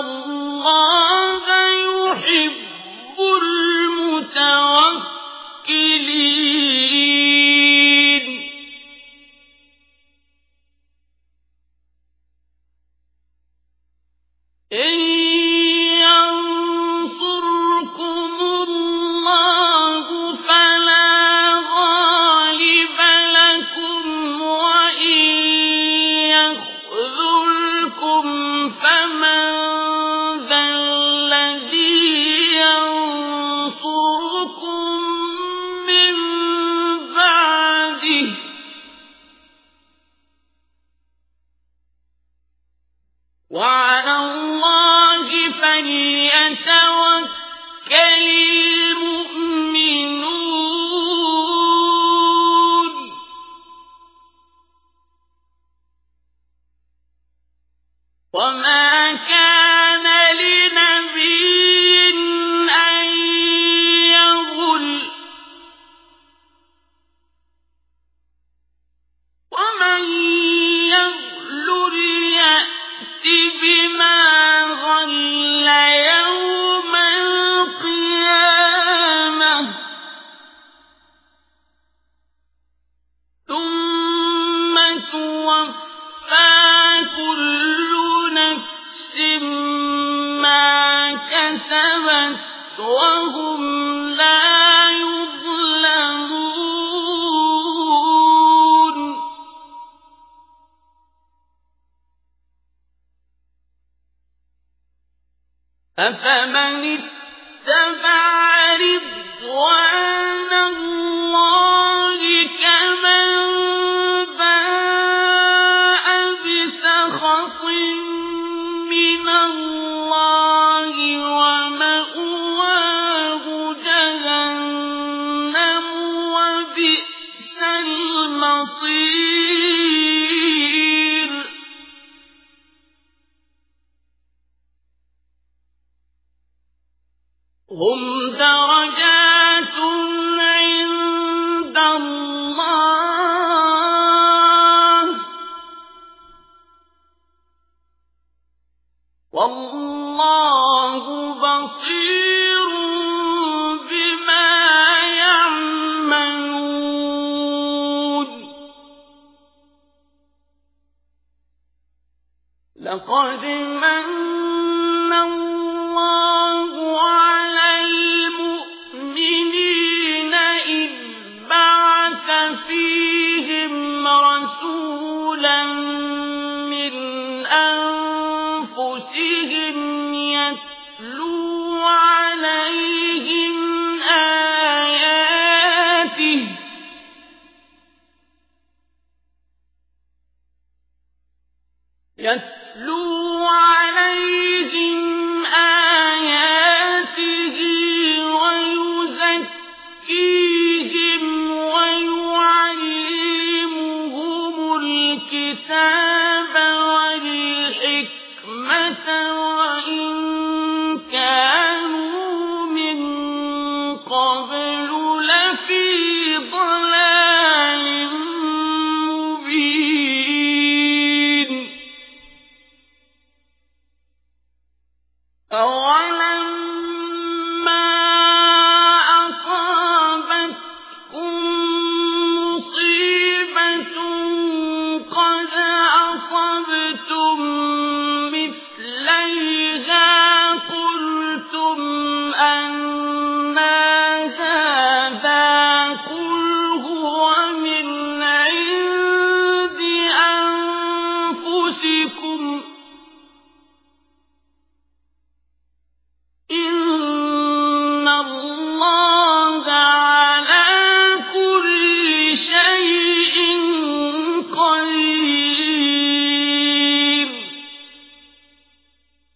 اللَّهَ يُحِبُّ الْمُتَوَكِّلِينَ. إِن وَعَلَى اللَّهِ فَلْيَتَوَكَّلِ تُوَفَّىٰ كُلُّ نَفْسٍ مَّا كَسَبَتْ وَهُمْ يُظْلَمُونَ أَفَمَنِ اتَّبَعَ رِضْوَانَ الْمَصِيرُ هُمْ دَرَجَاتٌ عِندَ اللَّهِ ۗ. وَاللَّهُ بَصِيرٌ. لَقَدْ مَنَّ اللَّهُ عَلَى الْمُؤْمِنِينَ إِذْ بَعَثَ فِيهِمْ الْكِتَابَ